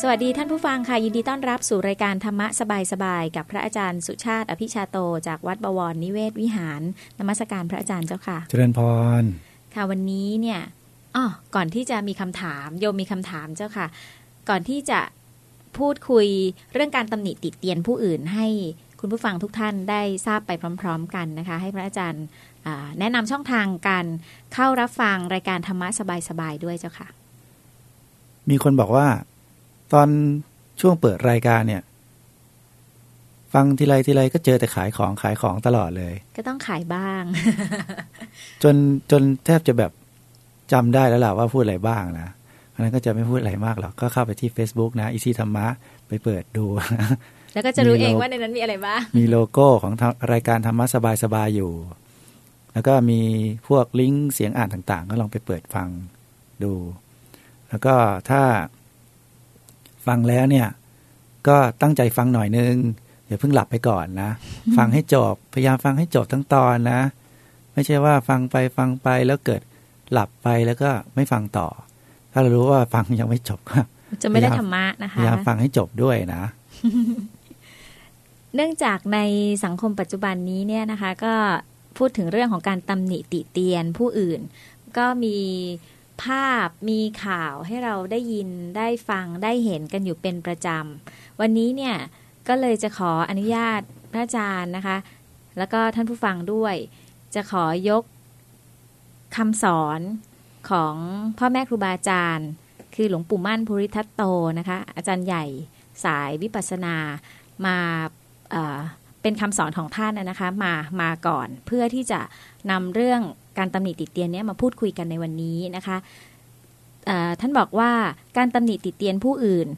สวัสดีท่านผู้ฟังค่ะ ยินดีต้อนรับสู่รายการธรรมะสบายๆกับพระอาจารย์สุชาติ อภิชาโตจากวัดบวรนิเวศวิหารนมัสการพระอาจารย์เจ้าค่ะ เจริญพร ค่ะวันนี้เนี่ยอ๋อก่อนที่จะมีคำถามโยมมีคำถามเจ้าค่ะ ก่อนที่จะพูดคุยเรื่องการตำหนิติดเตียนผู้อื่นให้คุณผู้ฟังทุกท่านได้ทราบไปพร้อม ๆ กันนะคะ ให้พระอาจารย์แนะนำช่องทางการเข้ารับฟังรายการธรรมะสบายๆด้วยเจ้าค่ะ มีคนบอกว่า ตอนช่วงเปิดรายการเนี่ย ฟังทีไรทีไรก็เจอแต่ขายของขายของตลอดเลย ก็ต้องขายบ้าง จนจนแทบจะแบบจำได้แล้วล่ะว่าพูดอะไรบ้างนะเพราะนั้นก็จะไม่พูดอะไรมากหรอก ก็เข้าไปที่ Facebook นะอีซีธรรมะไปเปิดดู แล้วก็จะรู้เองว่าในนั้นมีอะไรบ้าง มีโลโก้ของรายการธรรมะสบายๆอยู่ แล้วก็มีพวกลิงก์เสียงอ่านต่างๆ ก็ลองไปเปิดฟังดู แล้วก็ถ้า ฟังแล้วเนี่ย ก็ตั้งใจฟังหน่อยนึงอย่าเพิ่งหลับไปก่อนนะ ฟังให้จบพยายามฟังให้จบทั้งตอนนะ ไม่ใช่ว่าฟังไปฟังไปแล้วเกิดหลับไปแล้วก็ไม่ฟังต่อ ถ้าเรารู้ว่าฟังยังไม่จบก็จะไม่ได้ธรรมะนะคะพยายามฟังให้จบด้วยนะ เนื่องจากในสังคมปัจจุบันนี้เนี่ยนะคะ ก็พูดถึงเรื่องของการตำหนิติเตียนผู้อื่น ก็มี ภาพมีข่าวให้เราได้ยินได้ฟังได้เห็นกันอยู่เป็นประจำ วันนี้เนี่ยก็เลยจะขออนุญาตพระอาจารย์นะคะ แล้วก็ท่านผู้ฟังด้วย จะขอยกคำสอนของพ่อแม่ครูบาอาจารย์ คือหลวงปู่มั่นภูริทัตโตนะคะ อาจารย์ใหญ่สายวิปัสสนามาเป็นคำสอนของท่านนะคะ มามาก่อนเพื่อที่จะนำเรื่อง การตำหนิติเตียนเนี้ยมาพูดคุยกันในวันนี้นะคะท่านบอกว่าการตำหนิติเตียนผู้อื่น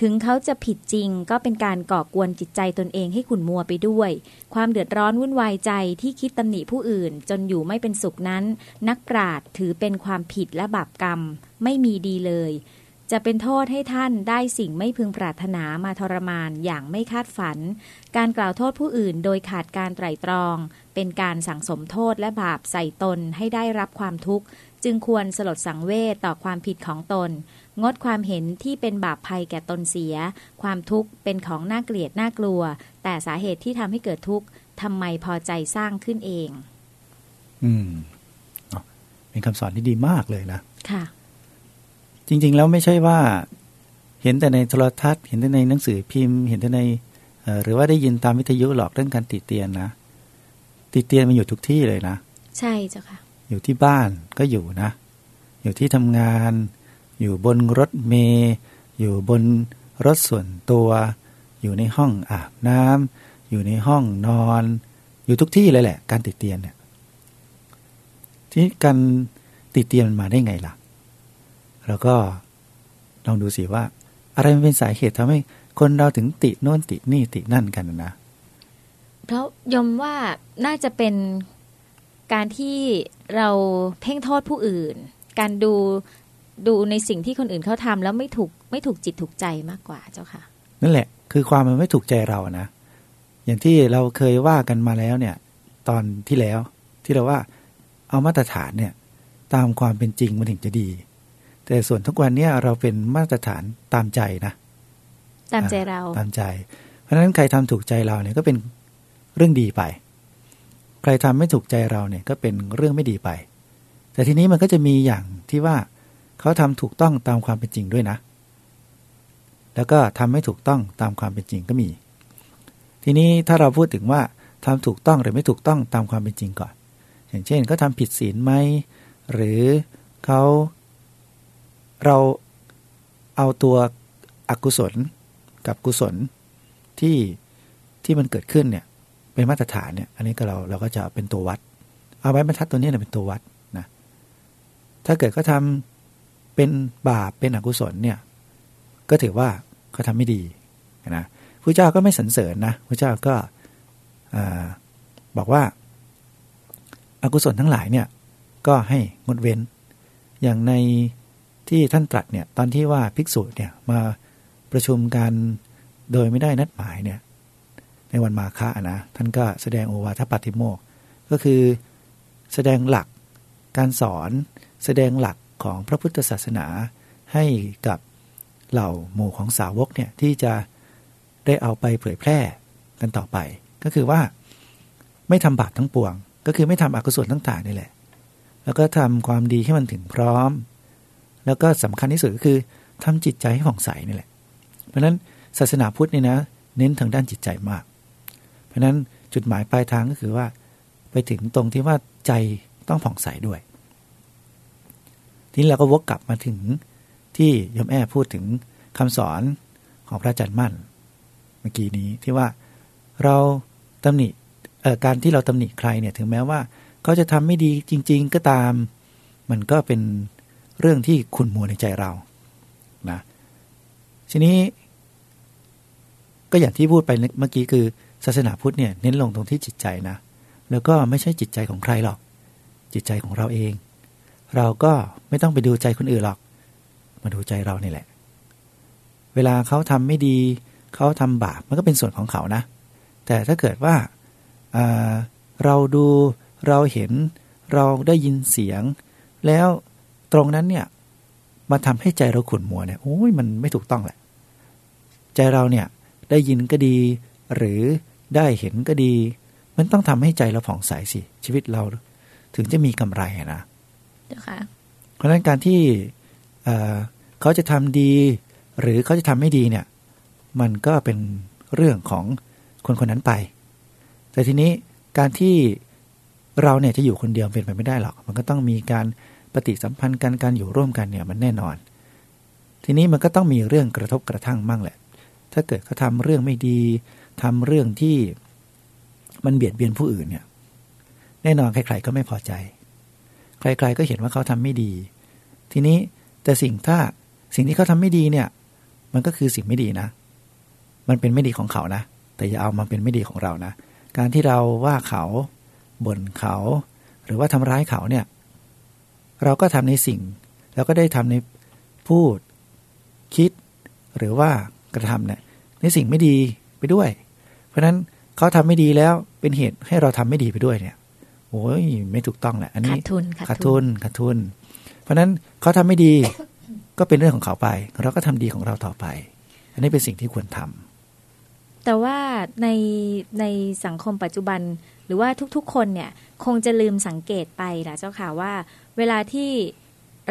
ถึงเขาจะผิดจริงก็เป็นการก่อกวนจิตใจตนเองให้ขุ่นมัวไปด้วย ความเดือดร้อนวุ่นวายใจที่คิดตำหนิผู้อื่น จนอยู่ไม่เป็นสุขนั้น นักปราดถือเป็นความผิดและบาปกรรม ไม่มีดีเลย จะเป็นโทษให้ท่านได้สิ่งไม่พึงปรารถนามาทรมานอย่างไม่คาดฝัน การกล่าวโทษผู้อื่นโดยขาดการไตร่ตรอง เป็นการสั่งสมโทษและบาปใส่ตนให้ได้รับความทุกข์ จึงควรสลดสังเวชต่อความผิดของตน งดความเห็นที่เป็นบาปภัยแก่ตนเสีย ความทุกข์เป็นของน่าเกลียดน่ากลัว แต่สาเหตุที่ทำให้เกิดทุกข์ทำไมพอใจสร้างขึ้นเอง อืมเป็นคำสอนที่ดีมากเลยนะค่ะ จริง ๆ แล้วไม่ใช่ว่า เห็นแต่ในโทรทัศน์ เห็นแต่ในหนังสือพิมพ์ เห็นแต่ในหรือว่าได้ยินตามวิทยุหลอกเรื่องการติเตียนนะ ติเตียนมันอยู่ทุกที่เลยนะ ใช่เจ้าค่ะ อยู่ที่บ้านก็อยู่นะ อยู่ที่ทำงาน อยู่บนรถเมย์อยู่บนรถส่วนตัว อยู่ในห้องอาบน้ำอยู่ในห้องนอน อยู่ทุกที่เลยแหละ การติดเตียนเนี่ยที่การติดเตียนมันมาได้ไงล่ะ แล้วก็ลองดูสิว่า อะไรมันเป็นสาเหตุทำให้คนเราถึงติโน่นตินี่ตินั่นกันนะ เพราะยมว่าน่าจะเป็นการที่เราเพ่งโทษผู้อื่น การดูดูในสิ่งที่คนอื่นเขาทำแล้วไม่ถูกไม่ถูกจิตถูกใจมากกว่าเจ้าค่ะ นั่นแหละ คือความมันไม่ถูกใจเรานะ อย่างที่เราเคยว่ากันมาแล้วเนี่ย ตอนที่แล้วที่เราว่าเอามาตรฐานเนี่ย ตามความเป็นจริงมันถึงจะดี แต่ส่วนทุกวันนี้เราเป็นมาตรฐานตามใจนะ ตามใจเราตามใจ เพราะฉะนั้นใครทำถูกใจเราเนี่ยก็เป็น เรื่องดีไป ใครทำไม่ถูกใจเราเนี่ยก็เป็นเรื่องไม่ดีไป แต่ทีนี้มันก็จะมีอย่างที่ว่าเขาทำถูกต้องตามความเป็นจริงด้วยนะ แล้วก็ทำไม่ถูกต้องตามความเป็นจริงก็มี ทีนี้ถ้าเราพูดถึงว่าทำถูกต้องหรือไม่ถูกต้องตามความเป็นจริงก่อน อย่างเช่นเขาทาผิดศีลไหมหรือเขาเราเอาตัวอกุศลกับกุศลที่ที่มันเกิดขึ้นเนี่ย เป็นมาตรฐานเนี่ย อันนี้ก็เราเราก็จะเป็นตัววัด เอาไว้บรรทัดตัวนี้เป็นตัววัดนะถ้าเกิดเขาทาเป็นบาปเป็นอกุศลเนี่ย ก็ถือว่าเขาทาไม่ดีนะพระเจ้าก็ไม่สรรเสริญนะพระเจ้าก็บอกว่าอากุศลทั้งหลายเนี่ย ก็ให้งดเว้น อย่างในที่ท่านตรัสเนี่ย ตอนที่ว่าภิกษุเนี่ยมาประชุมกันโดยไม่ได้นัดหมายเนี่ย ในวันมาฆะนะท่านก็แสดงโอวาทปฏิโมกก็คือแสดงหลักการสอนแสดงหลักของพระพุทธศาสนาให้กับเหล่าหมู่ของสาวกเนี่ยที่จะได้เอาไปเผยแพร่กันต่อไป ก็คือว่าไม่ทำบาปทั้งปวง ก็คือไม่ทำอกุศลทั้งต่างนี่แหละ แล้วก็ทำความดีให้มันถึงพร้อม แล้วก็สำคัญที่สุดก็คือทำจิตใจให้ผ่องใสนี่แหละ เพราะฉะนั้นศาสนาพุทธนี่นะ เน้นทางด้านจิตใจมาก ราะฉะนั้นจุดหมายปลายทางก็คือว่า ไปถึงตรงที่ว่าใจต้องผ่องใสด้วย ทีนี้เราก็วกกลับมาถึงที่ยมแอ้พูดถึงคำสอนของพระอาจารย์มั่น เมื่อกี้นี้ที่ว่าเราตำหนิการที่เราตำหนิใครเนี่ยถึงแม้ว่าเขาจะทำไม่ดีจริง ๆ ก็ตาม มันก็เป็นเรื่องที่ขุ่นมัวในใจเรานะทีนี้ ก็อย่างที่พูดไปเมื่อกี้คือ ศาสนาพุทธเนี่ยเน้นลงตรงที่จิตใจนะ แล้วก็ไม่ใช่จิตใจของใครหรอก จิตใจของเราเอง เราก็ไม่ต้องไปดูใจคนอื่นหรอก มาดูใจเรานี่แหละ เวลาเขาทำไม่ดี เขาทำบาปมันก็เป็นส่วนของเขานะ แต่ถ้าเกิดว่าเราดูเราเห็นเราได้ยินเสียง แล้วตรงนั้นเนี่ยมาทำให้ใจเราขุ่นมัวเนี่ยโอ้ยมันไม่ถูกต้องแหละ ใจเราเนี่ยได้ยินก็ดีหรือ ได้เห็นก็ดี มันต้องทำให้ใจเราผ่องใสสิ ชีวิตเราถึงจะมีกำไรนะเพราะฉะนั้นการที่เขาจะทำดี หรือเขาจะทำไม่ดีเนี่ย มันก็เป็นเรื่องของคนคนนั้นไป แต่ทีนี้การที่เราเนี่ยจะอยู่คนเดียวเป็นไปไม่ได้หรอก มันก็ต้องมีการปฏิสัมพันธ์กันการอยู่ร่วมกันเนี่ยมันแน่นอน ทีนี้มันก็ต้องมีเรื่องกระทบกระทั่งมั่งแหละ ถ้าเกิดเขาทาเรื่องไม่ดี ทำเรื่องที่มันเบียดเบียนผู้อื่นเนี่ย แน่นอนใครๆก็ไม่พอใจ ใคร ๆก็เห็นว่าเขาทำไม่ดี ทีนี้แต่สิ่งถ้าสิ่งที่เขาทาไม่ดีเนี่ย มันก็คือสิ่งไม่ดีนะ มันเป็นไม่ดีของเขานะ แต่อย่าเอามาเป็นไม่ดีของเรานะ การที่เราว่าเขาบ่นเขา หรือว่าทำร้ายเขาเนี่ย เราก็ทำในสิ่ง แล้วก็ได้ทำในพูด คิด หรือว่ากระทำเนี่ยในสิ่งไม่ดีไปด้วย เพราะฉะนั้นเขาทำไม่ดีแล้วเป็นเหตุให้เราทำไม่ดีไปด้วยเนี่ยโอ้ยไม่ถูกต้องแหละอันนี้ขาดทุนขาดทุนขาดทุน เพราะฉะนั้นเขาทำไม่ดีก็เป็นเรื่องของเขาไป เราก็ทำดีของเราต่อไป อันนี้เป็นสิ่งที่ควรทำแต่ว่าในในสังคมปัจจุบันหรือว่าทุกๆ คนเนี่ยคงจะลืมสังเกตไปนะเจ้าค่ะว่า เวลาที่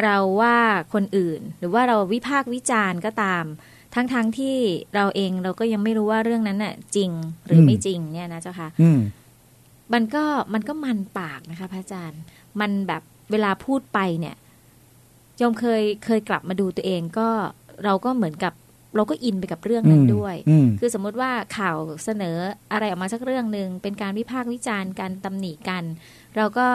เราว่าคนอื่น หรือว่าเราวิพากษ์วิจารณ์ก็ตาม ทั้งๆทที่เราเองเราก็ยังไม่รู้ว่าเรื่องนั้นน่ะ จริงหรือไม่จริงเนี่ยนะเจ้าค่ะมันก็มันก็มันปากนะคะพระอาจารย์ มันแบบเวลาพูดไปเนี่ยยมเคยเคยกลับมาดูตัวเองก็เราก็เหมือนกับเราก็อินไปกับเรื่องนั้นด้วย คือสมมติว่าข่าวเสนออะไรออกมาสักเรื่องหนึ่งเป็นการวิพากษ์วิจารณ์การตำหนิกัน เราก็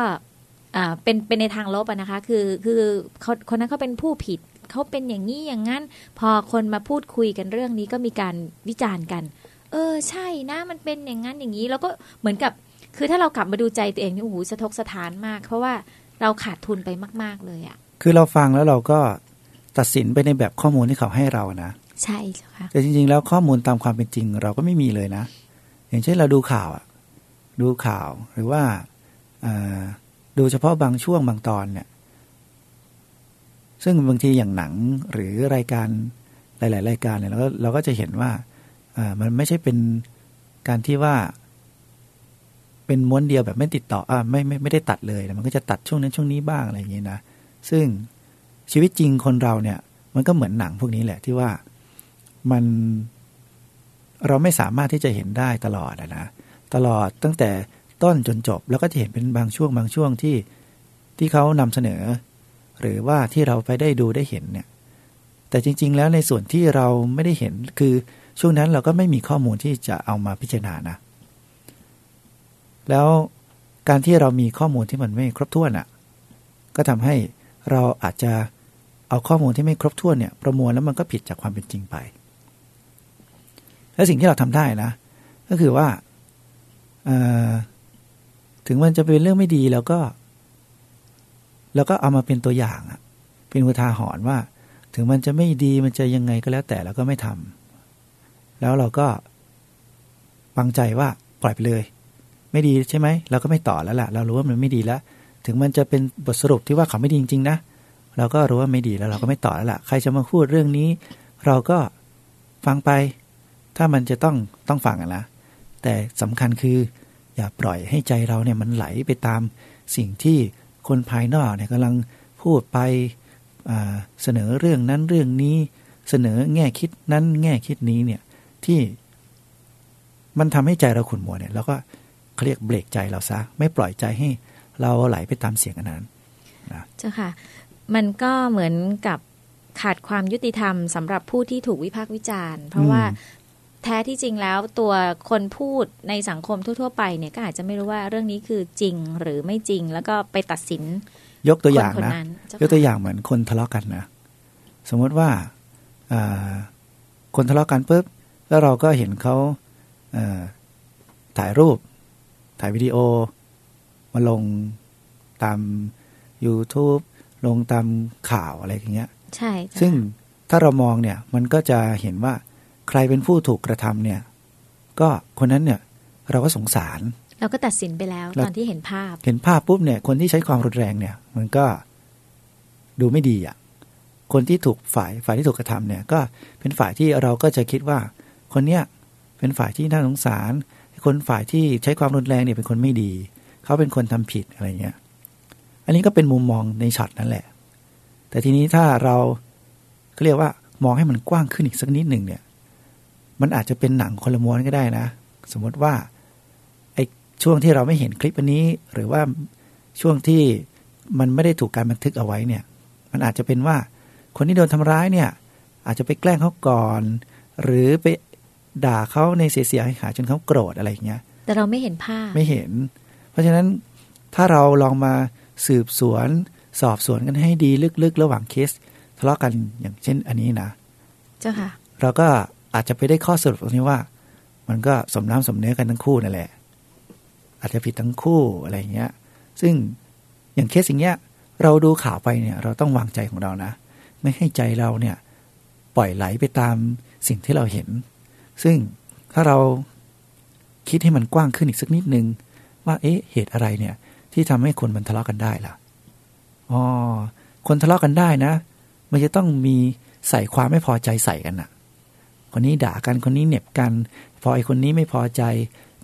เป็นเป็นในทางลบนะคะ คือคือเขาคนนั้นเขาเป็นผู้ผิด เขาเป็นอย่างนี้อย่างนั้น พอคนมาพูดคุยกันเรื่องนี้ก็มีการวิจารณ์กัน เออใช่นะมันเป็นอย่างนั้นอย่างนี้ แล้วก็เหมือนกับ คือถ้าเรากลับมาดูใจตัวเองนี่โอ้โหสะทกสะท้านมาก เพราะว่าเราขาดทุนไปมาก ๆเลยอะ่ะ คือเราฟังแล้วเราก็ตัดสินไปในแบบข้อมูลที่เขาให้เรานะใช่ค่ะแต่จริง ๆ แล้วข้อมูลตามความเป็นจริง เราก็ไม่มีเลยนะ อย่างเช่นเราดูข่าวอะดูข่าวหรือว่าดูเฉพาะบางช่วงบางตอนเนี่ย ซึ่งบางทีอย่างหนังหรือรายการหลาย ๆ รายการเนี่ยเราก็เราก็จะเห็นว่ามันไม่ใช่เป็นการที่ว่า เป็นม้วนเดียวแบบไม่ติดต่ออ่าไม่ไม่ไม่ได้ตัดเลยมันก็จะตัดช่วงนั้นช่วงนี้บ้างอะไรอย่างเงี้ยนะซึ่งชีวิตจริงคนเราเนี่ย มันก็เหมือนหนังพวกนี้แหละที่ว่ามันเราไม่สามารถที่จะเห็นได้ตลอดนะตลอดตั้งแต่ต้นจนจบ แล้วก็จะเห็นเป็นบางช่วงบางช่วงที่ที่เขานำเสนอ หรือว่าที่เราไปได้ดูได้เห็นเนี่ยแต่จริง ๆ แล้วในส่วนที่เราไม่ได้เห็นคือช่วงนั้นเราก็ไม่มีข้อมูลที่จะเอามาพิจารณานะ แล้วการที่เรามีข้อมูลที่มันไม่ครบถ้วนอะ่ะ ก็ทำให้เราอาจจะเอาข้อมูลที่ไม่ครบถ้วนเนี่ย ประมวลแล้วมันก็ผิดจากความเป็นจริงไป และสิ่งที่เราทำได้นะ ก็คือว่าถึงมันจะเป็นเรื่องไม่ดีแล้วก็ แล้วก็เอามาเป็นตัวอย่างเป็นอุทาหรณ์ว่า ถึงมันจะไม่ดีมันจะยังไงก็แล้วแต่เราก็ไม่ทำแล้วเราก็วางใจว่าปล่อยไปเลย ไม่ดีใช่ไหมเราก็ไม่ต่อแล้วล่ะ เรารู้ว่ามันไม่ดีแล้ว ถึงมันจะเป็นบทสรุปที่ว่าเขาไม่ดีจริงๆนะเราก็รู้ว่าไม่ดีแล้วเราก็ไม่ต่อแล้วล่ะ ใครจะมาพูดเรื่องนี้ เราก็ฟังไป ถ้ามันจะต้องต้องฟังอะนะแต่สำคัญคือ อย่าปล่อยให้ใจเราเนี่ยมันไหลไปตามสิ่งที่ คนภายนอกเนี่ยกำลังพูดไปเสนอเรื่องนั้นเรื่องนี้ เสนอแง่คิดนั้นแง่คิดนี้เนี่ยที่มันทำให้ใจเราขุ่นมัวเนี่ยเราก็เขาเรียกเบรกใจเราซะ ไม่ปล่อยใจให้เราไหลไปตามเสียงอันนั้นนะเจ้าค่ะ มันก็เหมือนกับขาดความยุติธรรมสำหรับผู้ที่ถูกวิพากษ์วิจารณ์ เพราะว่า แท้ที่จริงแล้วตัวคนพูดในสังคมทั่ว ๆ ไปเนี่ยก็อาจจะไม่รู้ว่าเรื่องนี้คือจริงหรือไม่จริง แล้วก็ไปตัดสิน ยกตัวอย่างนะยกตัวอย่างเหมือนคนทะเลาะกันนะสมมติว่าคนทะเลาะกันปุ๊บแล้วเราก็เห็นเขาถ่ายรูป ถ่ายวิดีโอ มาลงตาม YouTube ลงตามข่าวอะไรอย่างเงี้ย ใช่ ซึ่งถ้าเรามองเนี่ยมันก็จะเห็นว่า ใครเป็นผู้ถูกกระทำเนี่ย ก็คนนั้นเนี่ยเราก็สงสาร เราก็ตัดสินไปแล้ว ตอนที่เห็นภาพ เห็นภาพปุ๊บเนี่ย คนที่ใช้ความรุนแรงเนี่ย มันก็ดูไม่ดีอะ คนที่ถูกฝ่ายฝ่ายที่ถูกกระทำเนี่ย ก็เป็นฝ่ายที่เราก็จะคิดว่า คนเนี้ยเป็นฝ่ายที่น่าสงสาร คนฝ่ายที่ใช้ความรุนแรงเนี่ยเป็นคนไม่ดี เขาเป็นคนทำผิดอะไรเงี้ย อันนี้ก็เป็นมุมมองในช็อตนั่นแหละ แต่ทีนี้ถ้าเราเขาเรียกว่ามองให้มันกว้างขึ้นอีกสักนิดหนึ่งเนี่ย มันอาจจะเป็นหนังคนละม้วนก็ได้นะ สมมติว่าไอ้ช่วงที่เราไม่เห็นคลิปอันนี้ หรือว่าช่วงที่มันไม่ได้ถูกการบันทึกเอาไว้เนี่ย มันอาจจะเป็นว่าคนที่โดนทำร้ายเนี่ย อาจจะไปแกล้งเขาก่อน หรือไปด่าเขาในเสียหายจนเขาโกรธอะไรอย่างเงี้ย แต่เราไม่เห็นภาพไม่เห็น เพราะฉะนั้นถ้าเราลองมาสืบสวน สอบสวนกันให้ดีลึกๆ ระหว่างเคสทะเลาะกันอย่างเช่นอันนี้นะ เจ้าค่ะ เราก็ อาจจะไปได้ข้อสรุปตรงนี้ว่า มันก็สมน้ำสมเนื้อกันทั้งคู่นั่นแหละ อาจจะผิดทั้งคู่อะไรเงี้ย ซึ่งอย่างเคสอย่างเงี้ย เราดูข่าวไปเนี่ย เราต้องวางใจของเรานะ ไม่ให้ใจเราเนี่ย ปล่อยไหลไปตามสิ่งที่เราเห็น ซึ่งถ้าเราคิดให้มันกว้างขึ้นอีกสักนิดนึง ว่าเอ๊ะเหตุอะไรเนี่ย ที่ทำให้คนมันทะเลาะกันได้ล่ะอ๋อคนทะเลาะกันได้นะ มันจะต้องมีใส่ความไม่พอใจใส่กันนะ่ะ คนนี้ด่ากันคนนี้เหน็บกัน พอไอคนนี้ไม่พอใจ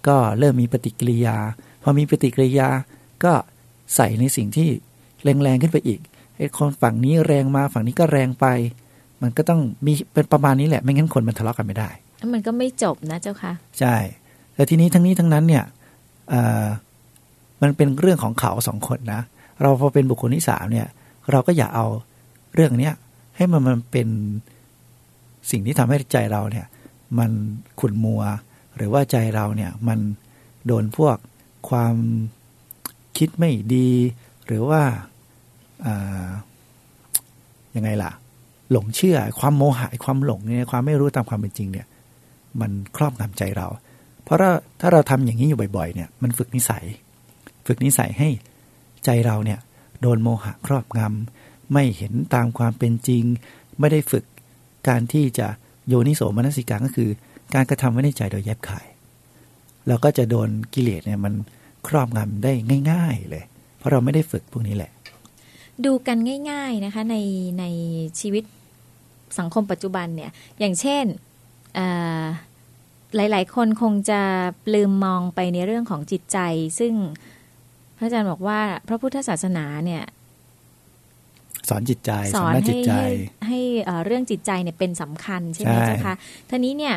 ก็เริ่มมีปฏิกิริยา พอมีปฏิกิริยาก็ใส่ในสิ่งที่แรงๆขึ้นไปอีกไอคนฝั่งนี้แรงมาฝั่งนี้ก็แรงไป มันก็ต้องมีเป็นประมาณนี้แหละ ไม่งั้นคนมันทะเลาะกันไม่ได้มันก็ไม่จบนะเจ้าค่ะ ใช่แต่ทีนี้ทั้งนี้ทั้งนั้นเนี่ยมันเป็นเรื่องของเขาสองคนนะ เราพอเป็นบุคคลที่สามเนี่ย เราก็อย่าเอาเรื่องเนี้ยให้มันมันเป็น สิ่งที่ทำให้ใจเราเนี่ยมันขุ่นมัว หรือว่าใจเราเนี่ยมันโดนพวกความคิดไม่ดี หรือว่ายังไงล่ะ หลงเชื่อความโมหะความหลงเนี่ยความไม่รู้ตามความเป็นจริงเนี่ยมันครอบงำใจเรา เพราะถ้าถ้าเราทำอย่างนี้อยู่บ่อยๆเนี่ยมันฝึกนิสัย ฝึกนิสัยให้ใจเราเนี่ยโดนโมหะครอบงำไม่เห็นตามความเป็นจริง ไม่ได้ฝึก การที่จะโยนิโสมนสิการก็คือ การกระทำไว้ในใจโดยแยบขายเราก็จะโดนกิเลสเนี่ยมันครอบงำได้ง่าย ๆ เลย เพราะเราไม่ได้ฝึกพวกนี้แหละ ดูกันง่าย ๆนะคะในในชีวิตสังคมปัจจุบันเนี่ย อย่างเช่นหลาย ๆ คนคงจะลืมมองไปในเรื่องของจิตใจ ซึ่งพระอาจารย์บอกว่าพระพุทธศาสนาเนี่ย สอนจิตใจสอนให้ให้ให้เรื่องจิตใจเนี่ยเป็นสำคัญใช่ไหมเจ้าคะทีนี้เนี่ย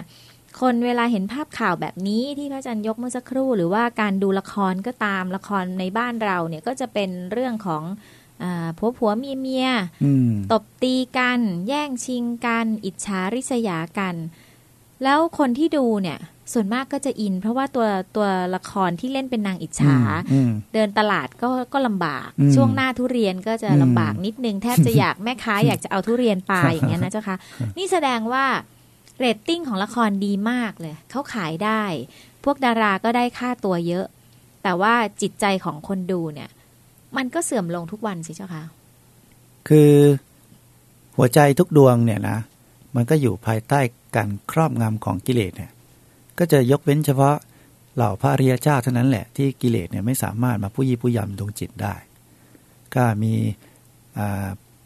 คนเวลาเห็นภาพข่าวแบบนี้ที่พระอาจารย์ยกเมื่อสักครู่ หรือว่าการดูละครก็ตามละครในบ้านเราเนี่ยก็จะเป็นเรื่องของผัวผัวเมียเมียตบตีกัน แย่งชิงกัน อิจฉาริษยากัน แล้วคนที่ดูเนี่ย ส่วนมากก็จะอิน เพราะว่าตัวตัวละครที่เล่นเป็นนางอิจฉา เดินตลาดก็ก็ลำบาก ช่วงหน้าทุเรียนก็จะลำบากนิดนึง แทบจะอยากแม่ค้าอยากจะเอาทุเรียนปลาอย่างเงี้ยนะเจ้าค่ะนี่แสดงว่าเรตติ้งของละครดีมากเลยเขาขายได้ พวกดาราก็ได้ค่าตัวเยอะ แต่ว่าจิตใจของคนดูเนี่ย มันก็เสื่อมลงทุกวันสิเจ้าค่ะคือหัวใจทุกดวงเนี่ยนะมันก็อยู่ภายใต้การครอบงำของกิเลสเนี่ย ก็จะยกเว้นเฉพาะเหล่าพระอริยเจ้าเท่านั้นแหละที่กิเลสเนี่ยไม่สามารถมาผู้ยี่ผู้ยำดวงจิตได้ ก็มี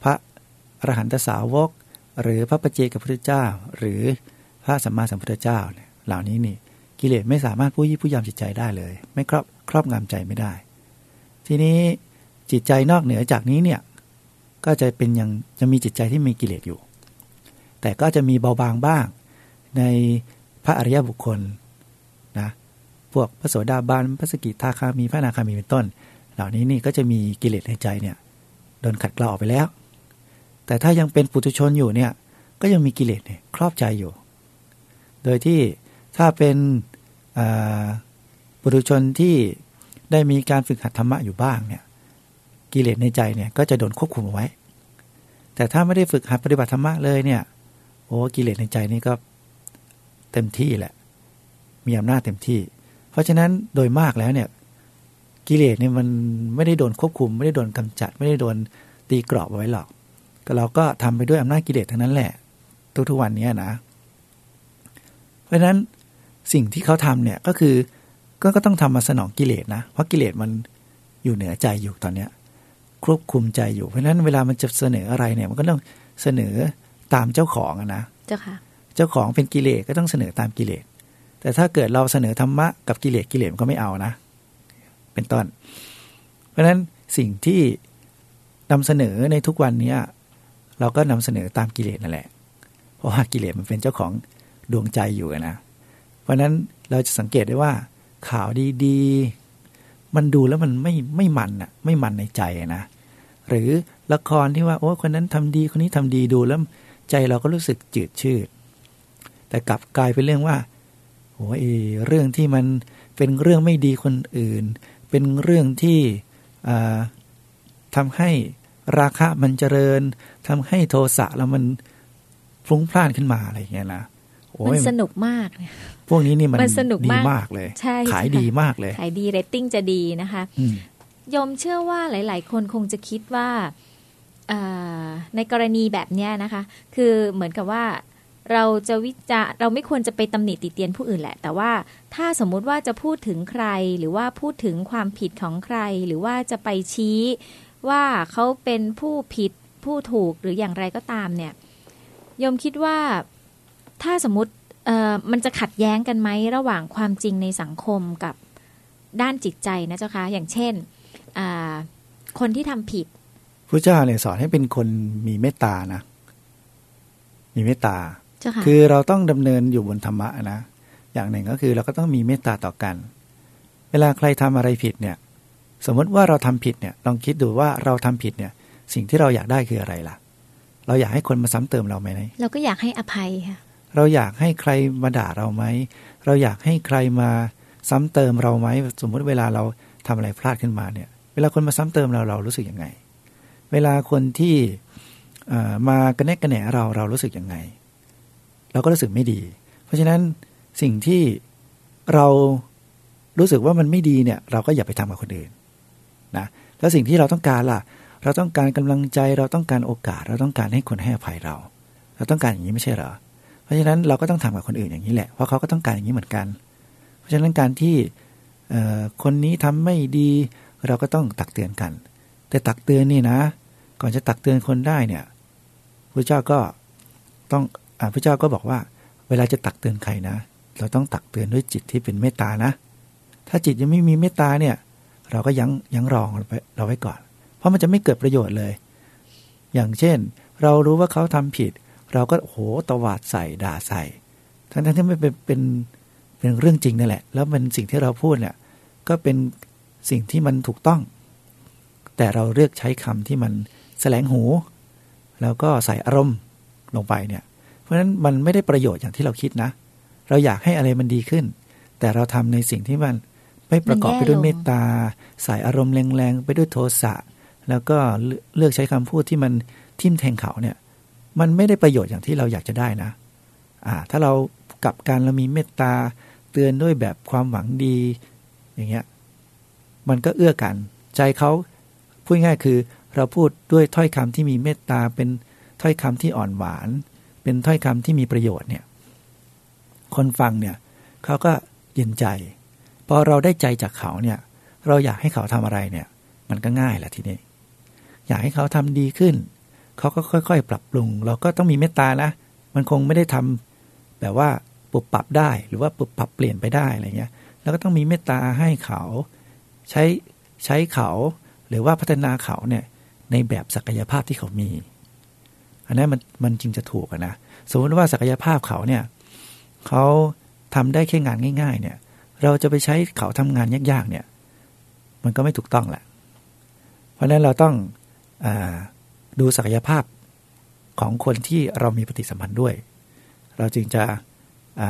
พระอรหันตสาวก หรือพระปเจกับพระพุทธเจ้า หรือพระสัมมาสัมพุทธเจ้าเนี่ยเหล่านี้นี่กิเลสไม่สามารถผู้ยี่ผู้ยำจิตใจได้เลย ไม่ครอบครอบงำใจไม่ได้ ทีนี้จิตใจนอกเหนือจากนี้เนี่ยก็จะเป็นยังจะมีจิตใจที่มีกิเลสอยู่ แต่ก็จะมีเบาบางบ้าง ใน พระอริยบุคคลนะพวกพระโสดาบันพระสกิทาคามีพระนาคามีเป็นต้น เหล่านี้นี่ก็จะมีกิเลสในใจเนี่ยโดนขัดเกลาออกไปแล้ว แต่ถ้ายังเป็นปุถุชนอยู่เนี่ยก็ยังมีกิเลสเนี่ยครอบใจอยู่ โดยที่ถ้าเป็นปุถุชนที่ได้มีการฝึกหัดธรรมะอยู่บ้างเนี่ยกิเลสในใจเนี่ยก็จะโดนควบคุมเอาไว้ แต่ถ้าไม่ได้ฝึกหัดปฏิบัติธรรมะเลยเนี่ยโอ้กิเลสในใจนี่ก็ เต็มที่แหละ มีอำนาจเต็มที่ เพราะฉะนั้นโดยมากแล้วเนี่ย กิเลสเนี่ยมันไม่ได้โดนควบคุม ไม่ได้โดนกำจัด ไม่ได้โดนตีกรอบไว้หรอก ก็เราก็ทำไปด้วยอำนาจกิเลสทั้งนั้นแหละ ทุกๆวันนี้นะ เพราะฉะนั้นสิ่งที่เขาทำเนี่ยก็คือก็ก็ต้องทำมาสนองกิเลสนะ เพราะกิเลสมันอยู่เหนือใจอยู่ตอนเนี้ยควบคุมใจอยู่ เพราะฉะนั้นเวลามันจะเสนออะไรเนี่ย มันก็ต้องเสนอตามเจ้าของนะ เจ้าค่ะ เจ้าของเป็นกิเลสก็ต้องเสนอตามกิเลส แต่ถ้าเกิดเราเสนอธรรมะกับกิเลสกิเลสมันก็ไม่เอานะ เป็นต้น เพราะฉะนั้นสิ่งที่นำเสนอในทุกวันนี้เราก็นำเสนอตามกิเลสนั่นแหละ เพราะว่ากิเลสมันเป็นเจ้าของดวงใจอยู่นะ เพราะฉะนั้นเราจะสังเกตได้ว่าข่าวดีๆ มันดูแล้วมันไม่ไม่มันอะไม่มันในใจนะ หรือละครที่ว่าโอ้คนนั้นทำดีคนนี้ทำดีดูแล้วใจเราก็รู้สึกจืดชืด แต่กลับกลายเป็นเรื่องว่าโอ้ยเรื่องที่มันเป็นเรื่องไม่ดีคนอื่น เป็นเรื่องที่ทำให้ราคะมันเจริญทำให้โทสะแล้วมันฟุ้งพล่านขึ้นมาอะไรอย่างเงี้ยนะมันสนุกมากพวกนี้นี่มันสนุกดีมากเลยใช่ขายดีมากเลย ขายดีเรตติ้งจะดีนะคะยมเชื่อว่าหลาย ๆ คนคงจะคิดว่าในกรณีแบบนี้นะคะ คือเหมือนกับว่า เราจะวิจารเราไม่ควรจะไปตำหนิติเตียนผู้อื่นแหละ แต่ว่าถ้าสมมุติว่าจะพูดถึงใคร หรือว่าพูดถึงความผิดของใคร หรือว่าจะไปชี้ว่าเขาเป็นผู้ผิดผู้ถูกหรืออย่างไรก็ตามเนี่ยยมคิดว่าถ้าสมมติมันจะขัดแย้งกันไหมระหว่างความจริงในสังคมกับด้านจิตใจนะเจ้าคะอย่างเช่นคนที่ทำผิดพระเจ้าเนี่ยสอนให้เป็นคนมีเมตตานะมีเมตตา คือเราต้องดำเนินอยู่บนธรรมะนะ อย่างหนึ่งก็คือเราก็ต้องมีเมตตาต่อกัน เวลาใครทำอะไรผิดเนี่ย สมมติว่าเราทำผิดเนี่ยลองคิดดูว่าเราทำผิดเนี่ย สิ่งที่เราอยากได้คืออะไรล่ะ เราอยากให้คนมาซ้ำเติมเราไหมเราก็อยากให้อภัยค่ะเราอยากให้ใครมาด่าเราไหม เราอยากให้ใครมาซ้ำเติมเราไหม สมมติเวลาเราทำอะไรพลาดขึ้นมาเนี่ย เวลาคนมาซ้ำเติมเราเรารู้สึกยังไง เวลาคนที่มากระแนกกระแหนเราเรารู้สึกยังไง เราก็รู้สึกไม่ดี เพราะฉะนั้นสิ่งที่เรารู้สึกว่ามันไม่ดีเนี่ย เราก็อย่าไปทำกับคนอื่นนะแล้วสิ่งที่เราต้องการล่ะ เราต้องการกำลังใจเราต้องการโอกาส เราต้องการให้คนให้อภัยเรา เราต้องการอย่างนี้ไม่ใช่เหรอเพราะฉะนั้นเราก็ต้องทำกับคนอื่นอย่างนี้แหละเพราะเขาก็ต้องการอย่างนี้เหมือนกัน เพราะฉะนั้นการที่คนนี้ทำไม่ดีเราก็ต้องตักเตือนกัน แต่ตักเตือนนี่นะ ก่อนจะตักเตือนคนได้เนี่ยพระเจ้าก็ต้อง พระเจ้าก็บอกว่า เวลาจะตักเตือนใครนะ เราต้องตักเตือนด้วยจิตที่เป็นเมตตานะ ถ้าจิตยังไม่มีเมตตาเนี่ย เราก็ยังยังรองเราไว้ก่อน เพราะมันจะไม่เกิดประโยชน์เลย อย่างเช่น เรารู้ว่าเขาทำผิด เราก็โหตวาดใส่ด่าใส่ ทั้งที่ไม่เป็นเป็นเป็นเรื่องจริงนั่นแหละ แล้วมันสิ่งที่เราพูดเนี่ยก็เป็นสิ่งที่มันถูกต้อง แต่เราเลือกใช้คำที่มันแสลงหู แล้วก็ใส่อารมณ์ลงไปเนี่ย ราะฉะนั้นมันไม่ได้ประโยชน์อย่างที่เราคิดนะ เราอยากให้อะไรมันดีขึ้น แต่เราทำในสิ่งที่มันไม่ประกอบไปด้วยเมตตาใส่อารมณ์แรงๆไปด้วยโทสะแล้วก็เลือกใช้คำพูดที่มันทิ่มแทงเขาเนี่ย มันไม่ได้ประโยชน์อย่างที่เราอยากจะได้นะ อ่า ถ้าเรากับการเรามีเมตตาเตือนด้วยแบบความหวังดี อย่างเงี้ยมันก็เอื้อกัน ใจเขาพูดง่ายคือเราพูดด้วยถ้อยคำที่มีเมตตาเป็นถ้อยคำที่อ่อนหวาน เป็นถ้อยคำที่มีประโยชน์เนี่ยคนฟังเนี่ยเขาก็เยินใจพอเราได้ใจจากเขาเนี่ยเราอยากให้เขาทำอะไรเนี่ยมันก็ง่ายแหละทีนี้ อยากให้เขาทำดีขึ้น เขาก็ค่อย ๆ ปรับปรุง เราก็ต้องมีเมตตานะมันคงไม่ได้ทำแบบว่าปรับปรับได้หรือว่าปรับปรับเปลี่ยนไปได้อะไรเงี้ยแล้วก็ต้องมีเมตตาให้เขาใช้ใช้เขาหรือว่าพัฒนาเขาเนี่ยในแบบศักยภาพที่เขามี อันนั้นมันมันจริงจะถูกนะสมมติว่าศักยภาพเขาเนี่ยเขาทำได้แค่งานง่าย ๆ เนี่ย เราจะไปใช้เขาทำงานยากๆ เนี่ย มันก็ไม่ถูกต้องแหละ เพราะฉะนั้นเราต้องอดูศักยภาพของคนที่เรามีปฏิสัมพันธ์ด้วย เราจึงจะอ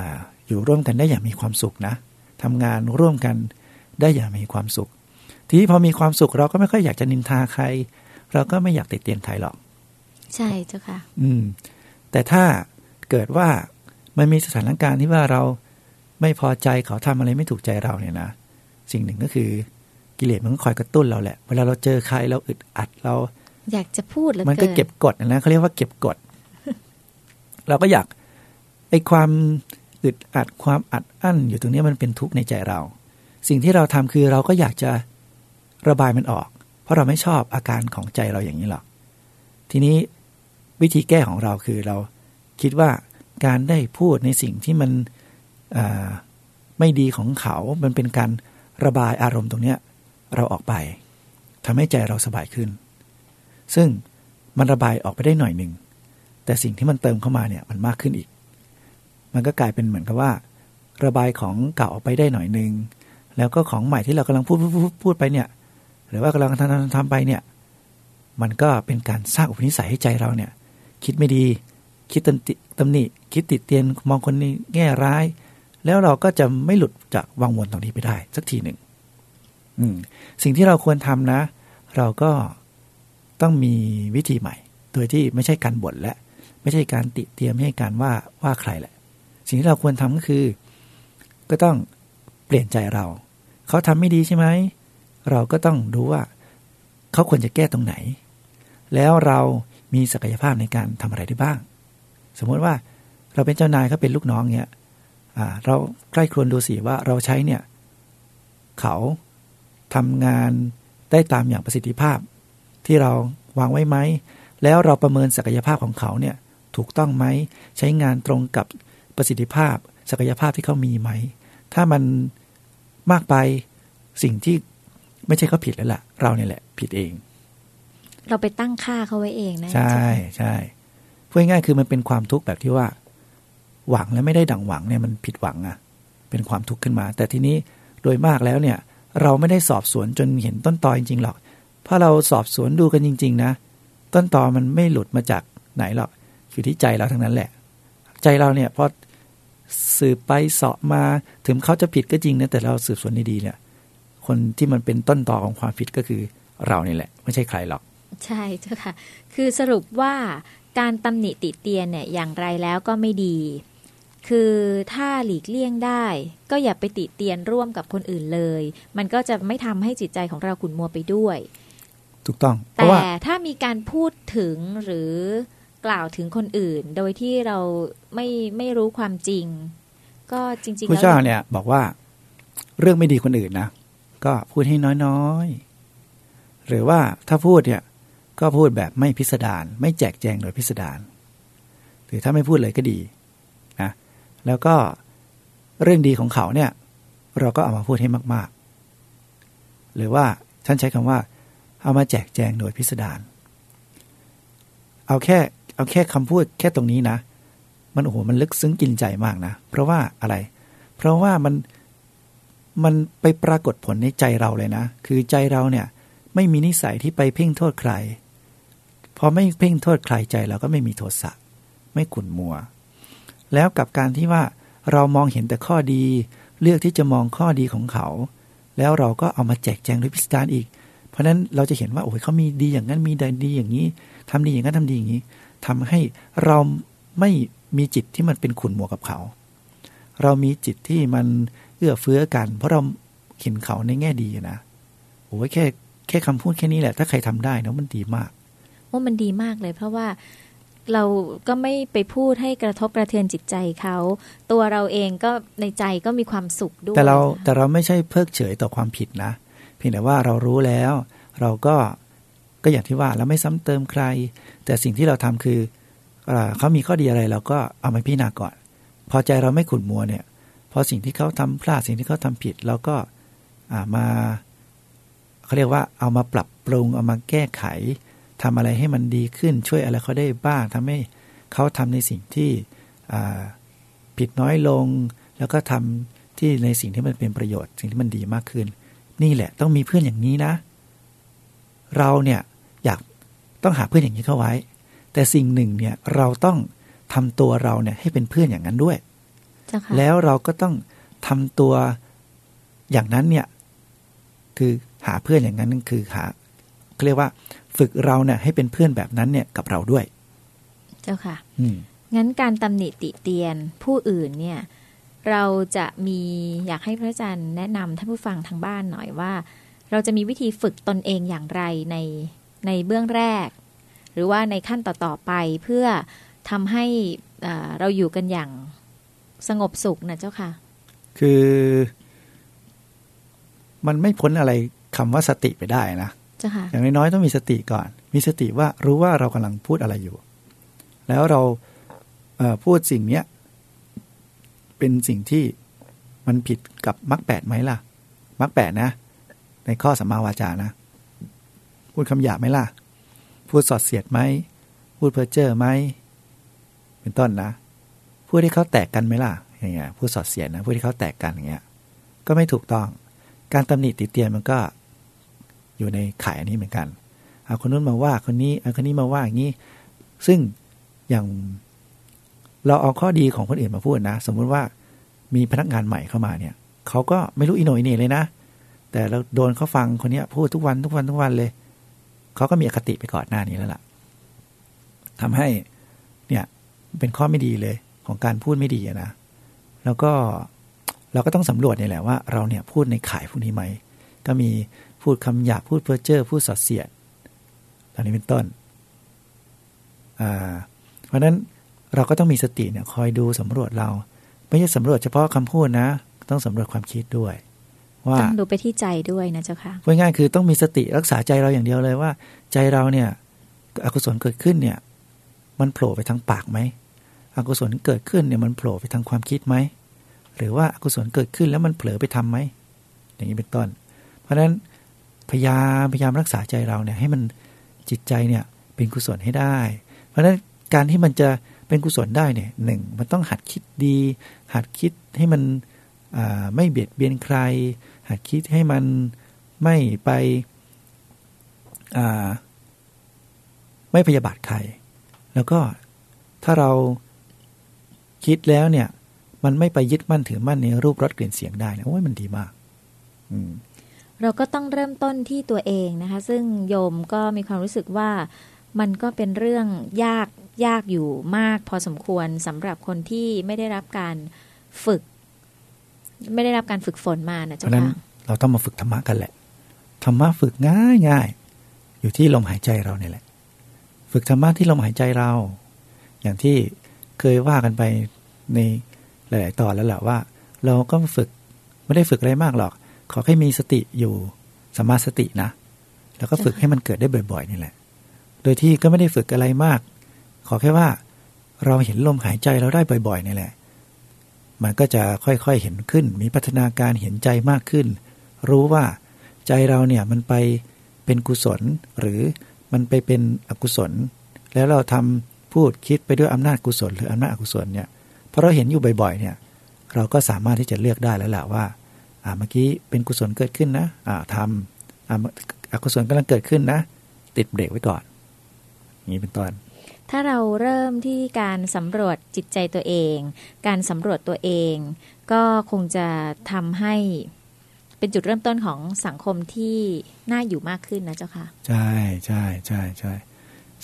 อยู่ร่วมกันได้อย่างมีความสุขนะทำงานร่วมกันได้อย่างมีความสุข ทีนี้พอมีความสุขเราก็ไม่ค่อยอยากจะนินทาใคร เราก็ไม่อยากติดเตียนใครหรอก ใช่เจ้าค่ะ อืม แต่ถ้าเกิดว่ามันมีสถานการณ์ที่ว่าเราไม่พอใจเขาทำอะไรไม่ถูกใจเราเนี่ยนะสิ่งหนึ่งก็คือกิเลสมันก็คอยกระตุ้นเราแหละ เวลาเราเจอใครเราอึดอัดเรา อยากจะพูดแล้วมันก็เก็บกดนะเขาเรียกว่าเก็บกด เราก็อยากไอ้ความอึดอัดความอัดอั้นอยู่ตรงนี้มันเป็นทุกข์ในใจเรา สิ่งที่เราทำคือเราก็อยากจะระบายมันออก เพราะเราไม่ชอบอาการของใจเราอย่างนี้หรอก ทีนี้ วิธีแก้ของเราคือเราคิดว่าการได้พูดในสิ่งที่มันไม่ดีของเขา มันเป็นการระบายอารมณ์ตรงเนี้ยเราออกไปทำให้ใจเราสบายขึ้น ซึ่งมันระบายออกไปได้หน่อยหนึ่ง แต่สิ่งที่มันเติมเข้ามาเนี่ยมันมากขึ้นอีก มันก็กลายเป็นเหมือนกับว่า ระบายของเก่าออกไปได้หน่อยหนึ่ง แล้วก็ของใหม่ที่เรากำลังพูดพูดพูดไปเนี่ย หรือว่ากำลังทำทำทำไปเนี่ย มันก็เป็นการสร้างอุปนิสัยให้ใจเราเนี่ย คิดไม่ดี คิดตำตำหนิคิดติดเตียนมองคนนี้แง่ร้าย แล้วเราก็จะไม่หลุดจากวังวนตรงนี้ไปได้ สักทีหนึ่งสิ่งที่เราควรทำนะ เราก็ต้องมีวิธีใหม่ โดยที่ไม่ใช่การบ่นและ ไม่ใช่การติเตียมไม่ใช่การว่าว่าใครแหละ สิ่งที่เราควรทำก็คือ ก็ต้องเปลี่ยนใจเรา เขาทำไม่ดีใช่ไหมเราก็ต้องดูว่า เขาควรจะแก้ตรงไหน แล้วเรา มีศักยภาพในการทำอะไรได้บ้าง สมมติว่าเราเป็นเจ้านายเขาเป็นลูกน้องเนี้ยเราใกล้ครวญดูสิว่าเราใช้เนี่ยเขาทำงานได้ตามอย่างประสิทธิภาพ ที่เราวางไว้ไหม แล้วเราประเมินศักยภาพของเขาเนี่ยถูกต้องไหม ใช้งานตรงกับประสิทธิภาพ ศักยภาพที่เขามีไหม ถ้ามันมากไปสิ่งที่ไม่ใช่เขาผิดแล้วล่ะ เราเนี่ยแหละ ผิดเอง เราไปตั้งค่าเขาไว้เองนะ ใช่ใช่พูดง่ายๆคือมันเป็นความทุกข์แบบที่ว่า หวังแล้วไม่ได้ดังหวังเนี่ยมันผิดหวังอะเป็นความทุกข์ขึ้นมา แต่ทีนี้โดยมากแล้วเนี่ย เราไม่ได้สอบสวนจนเห็นต้นตอจริงๆหรอกเพราะเราสอบสวนดูกันจริง ๆ นะ ต้นตอมันไม่หลุดมาจากไหนหรอกอยู่ที่ใจเราทั้งนั้นแหละ ใจเราเนี่ยพอสืบไปสอบมาถึงเขาจะผิดก็จริงนะแต่เราสืบสวนดีๆเนี่ย คนที่มันเป็นต้นตอของความผิดก็คือเรานี่แหละ ไม่ใช่ใครหรอก ใช่เจ้าค่ะ คือสรุปว่าการตำหนิติเตียนเนี่ยอย่างไรแล้วก็ไม่ดี คือถ้าหลีกเลี่ยงได้ ก็อย่าไปติเตียนร่วมกับคนอื่นเลย มันก็จะไม่ทำให้จิตใจของเราขุ่นมัวไปด้วย ถูกต้อง แต่ถ้ามีการพูดถึงหรือกล่าวถึงคนอื่น โดยที่เราไม่ไม่รู้ความจริง ก็จริงๆพระเจ้าเนี่ยบอกว่าเรื่องไม่ดีคนอื่นนะ ก็พูดให้น้อยๆ หรือว่าถ้าพูดเนี่ย ก็พูดแบบไม่พิสดารไม่แจกแจงโดยพิสดารหรือถ้าไม่พูดเลยก็ดีนะแล้วก็เรื่องดีของเขาเนี่ย เราก็เอามาพูดให้มาก ๆ หรือว่าท่านใช้คำว่า เอามาแจกแจงโดยพิสดารเอาแค่เอาแค่คำพูดแค่ตรงนี้นะ มันโอ้โหมันลึกซึ้งกินใจมากนะ เพราะว่าอะไร เพราะว่ามันมันไปปรากฏผลในใจเราเลยนะ คือใจเราเนี่ย ไม่มีนิสัยที่ไปเพ่งโทษใคร อไม่เพ่งโทษใครใจเราก็ไม่มีโทสะไม่ขุ่นมัว แล้วกับการที่ว่าเรามองเห็นแต่ข้อดี เลือกที่จะมองข้อดีของเขา แล้วเราก็เอามาแจกแจงด้วยพิสดารอีก เพราะนั้นเราจะเห็นว่าโอ้ยเขามีดีอย่างนั้นมีดีอย่างนี้ทำดีอย่างนั้นทำดีอย่างนี้ทำให้เราไม่มีจิตที่มันเป็นขุนมัวกับเขา เรามีจิตที่มันเอื้อเฟื้อกัน เพราะเราเห็นเขาในแง่ดีนะโอ้ยแค่แค่คำพูดแค่นี้แหละ ถ้าใครทำได้นะมันดีมาก ว่ามันดีมากเลย เพราะว่าเราก็ไม่ไปพูดให้กระทบกระเทือนจิตใจเขา ตัวเราเองก็ในใจก็มีความสุขด้วยแต่เราแต่เราไม่ใช่เพิกเฉยต่อความผิดนะเพียงแต่ว่าเรารู้แล้ว เราก็ก็อย่างที่ว่าเราไม่ซ้ำเติมใคร แต่สิ่งที่เราทำคือเอเขามีข้อดีอะไรเราก็เอามาพิจารณาก่อน พอใจเราไม่ขุนมัวเนี่ยพอสิ่งที่เขาทำพลาดสิ่งที่เขาทำผิดเราก็ามาเขาเรียกว่าเอามาปรับปรุงเอามาแก้ไข ทำอะไรให้มันดีขึ้น ช่วยอะไรเขาได้บ้างทำให้เขาทำในสิ่งที่อ่าผิดน้อยลง แล้วก็ทำที่ในสิ่งที่มันเป็นประโยชน์ สิ่งที่มันดีมากขึ้น นี่แหละต้องมีเพื่อนอย่างนี้นะ เราเนี่ยอยากต้องหาเพื่อนอย่างนี้เข้าไว้ แต่สิ่งหนึ่งเนี่ยเราต้องทำตัวเราเนี่ยให้เป็นเพื่อนอย่างนั้นด้วยเจ้าค่ะแล้วเราก็ต้องทำตัวอย่างนั้นเนี่ยคือหาเพื่อนอย่างนั้นนั่นคือหา เขาเรียกว่า ฝึกเราเนี่ยให้เป็นเพื่อนแบบนั้นเนี่ยกับเราด้วย เจ้าค่ะอืมงั้นการตำหนิติเตียนผู้อื่นเนี่ย เราจะมีอยากให้พระอาจารย์แนะนำท่านผู้ฟังทางบ้านหน่อยว่า เราจะมีวิธีฝึกตนเองอย่างไรในในเบื้องแรก หรือว่าในขั้นต่อๆไปเพื่อทำให้เอ่อเราอยู่กันอย่างสงบสุขนะเจ้าค่ะ คือ มันไม่พ้นอะไรคำว่าสติไปได้นะเจ้าค่ะ อย่างน้อยๆต้องมีสติก่อน มีสติว่ารู้ว่าเรากำลังพูดอะไรอยู่ แล้วเราเพูดสิ่งเนี้ยเป็นสิ่งที่มันผิดกับมรรคแปดไหมล่ะมรรคแปดนะ ในข้อสัมมาวาจานะ พูดคำหยาบไหมล่ะ พูดสอดเสียดไหม พูดเพ้อเจ้อไหม เป็นต้นนะ พูดให้เขาแตกกันไหมล่ะ อย่างเงี้ย พูดสอดเสียดนะ พูดให้เขาแตกกันอย่างเงี้ย ก็ไม่ถูกต้อง การตำหนิติเตียนมันก็ อยู่ในข่ายอันนี้เหมือนกันเอาคนนู้นมาว่าคนนี้เอาคนนี้มาว่าอย่างนี้ ซึ่งอย่างเราเอาข้อดีของคนอื่นมาพูดนะ สมมุติว่ามีพนักงานใหม่เข้ามาเนี่ยเขาก็ไม่รู้อิโนอิเน่เลยนะ แต่เราโดนเขาฟังคนเนี้ย พูดทุกวันทุกวันทุกวันเลยเขาก็มีอคติไปก่อนหน้านี้แล้วล่ะทำให้เนี่ยเป็นข้อไม่ดีเลยของการพูดไม่ดีนะ แล้วก็เราก็ต้องสำรวจเนี่ยแหละว่าเราเนี่ยพูดในข่ายพวกนี้ไหมก็มี พูดคำหยาบพูดเพ้อเจ้อพูดสอดเสียดเหล่านี้เป็นต้นอ่าเพราะฉะนั้นเราก็ต้องมีสติเนี่ยคอยดูสำรวจเรา ไม่ใช่สำรวจเฉพาะคำพูดนะ ต้องสำรวจความคิดด้วย ว่าต้องดูไปที่ใจด้วยนะเจ้าค่ะพูดง่ายๆคือต้องมีสติรักษาใจเราอย่างเดียวเลยว่า ใจเราเนี่ย อกุศลเกิดขึ้นเนี่ย มันโผล่ไปทางปากไหมอกุศลเกิดขึ้นเนี่ยมันโผล่ไปทางความคิดไหมหรือว่าอกุศลเกิดขึ้นแล้วมันเผลอไปทำไหมอย่างนี้เป็นต้น เพราะฉะนั้น พยายามพยายามรักษาใจเราเนี่ยให้มันจิตใจเนี่ยเป็นกุศลให้ได้ เพราะฉะนั้นการที่มันจะเป็นกุศลได้เนี่ยหนึ่งมันต้องหัดคิดดี หัดคิดให้มันไม่เบียดเบียนใคร หัดคิดให้มันไม่ไปไม่พยาบาทใคร แล้วก็ถ้าเราคิดแล้วเนี่ย มันไม่ไปยึดมั่นถือมั่นในรูปรสกลิ่นเสียงได้นะโอ้ยมันดีมาก อืม เราก็ต้องเริ่มต้นที่ตัวเองนะคะ ซึ่งโยมก็มีความรู้สึกว่ามันก็เป็นเรื่องยากยากอยู่มากพอสมควรสำหรับคนที่ไม่ได้รับการฝึก ไม่ได้รับการฝึกฝนมานะเพเจ้าราะนั้นค่ะเราต้องมาฝึกธรรมะกันแหละธรรมะฝึกง่ายง่ายอยู่ที่ลมหายใจเราเนี่ยแหละ ฝึกธรรมะที่ลมหายใจเรา อย่างที่เคยว่ากันไปในหลาย ๆ ตอนแล้วแหละว่า เราก็ฝึกไม่ได้ฝึกอะไรมากหรอก ขอแค่มีสติอยู่สมาสตินะ แล้วก็ฝึกให้มันเกิดได้บ่อยๆนี่แหละ โดยที่ก็ไม่ได้ฝึกอะไรมาก ขอแค่ว่าเราเห็นลมหายใจเราได้บ่อยๆนี่แหละ มันก็จะค่อยๆเห็นขึ้น มีพัฒนาการเห็นใจมากขึ้น รู้ว่าใจเราเนี่ยมันไปเป็นกุศลหรือมันไปเป็นอกุศล แล้วเราทำพูดคิดไปด้วยอำนาจกุศลหรืออำนาจอกุศลเนี่ยพอเราเห็นอยู่บ่อยๆเนี่ย เราก็สามารถที่จะเลือกได้แล้วแหละว่า อ่าเมื่อกี้เป็นกุศลเกิดขึ้นนะอ่าทำอ่าอกุศลกำลังเกิดขึ้นนะ ติดเบรกไว้ก่อนอย่างนี้เป็นต้นถ้าเราเริ่มที่การสำรวจจิตใจตัวเอง การสำรวจตัวเอง ก็คงจะทำให้เป็นจุดเริ่มต้นของสังคมที่น่าอยู่มากขึ้นนะเจ้าค่ะ ใช่ใช่ใช่ใช่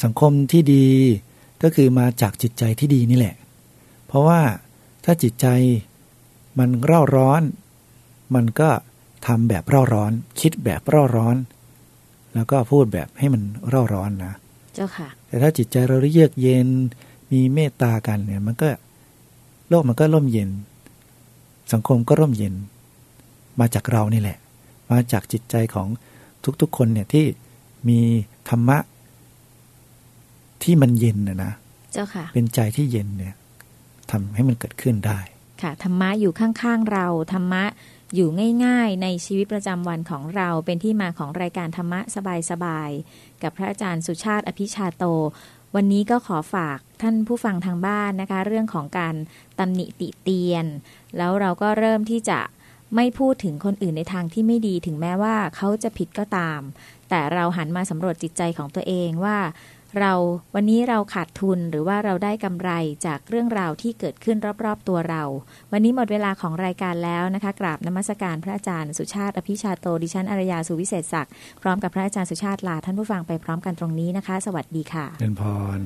สังคมที่ดีก็คือมาจากจิตใจที่ดีนี่แหละ เพราะว่าถ้าจิตใจมันเร่าร้อน มันก็ทำแบบเร่าร้อน คิดแบบเร่าร้อน แล้วก็พูดแบบให้มันเร่าร้อนนะ เจ้าค่ะ แต่ถ้าจิตใจเราเยือกเย็น มีเมตตากันเนี่ย มันก็โลกมันก็ร่มเย็น สังคมก็ร่มเย็น มาจากเรานี่แหละ มาจากจิตใจของทุกๆคนเนี่ยที่มีธรรมะ ที่มันเย็นนะนะ เจ้าค่ะ เป็นใจที่เย็นเนี่ยทำให้มันเกิดขึ้นได้ ค่ะธรรมะอยู่ข้างๆเราธรรมะ อยู่ง่ายๆ ในชีวิตประจำวันของเราเป็นที่มาของรายการธรรมะสบายๆ กับพระอาจารย์สุชาติอภิชาโต วันนี้ก็ขอฝากท่านผู้ฟังทางบ้านนะคะ เรื่องของการตำหนิติเตียน แล้วเราก็เริ่มที่จะไม่พูดถึงคนอื่นในทางที่ไม่ดีถึงแม้ว่าเขาจะผิดก็ตาม แต่เราหันมาสำรวจจิตใจของตัวเองว่า เราวันนี้เราขาดทุนหรือว่าเราได้กำไรจากเรื่องราวที่เกิดขึ้นรอบๆตัวเรา วันนี้หมดเวลาของรายการแล้วนะคะกราบนมัสการพระอาจารย์สุชาติอภิชาโตดิฉันอารยาสุวิเศษศักดิ์พร้อมกับพระอาจารย์สุชาติลาท่านผู้ฟังไปพร้อมกันตรงนี้นะคะ สวัสดีค่ะเป็นพร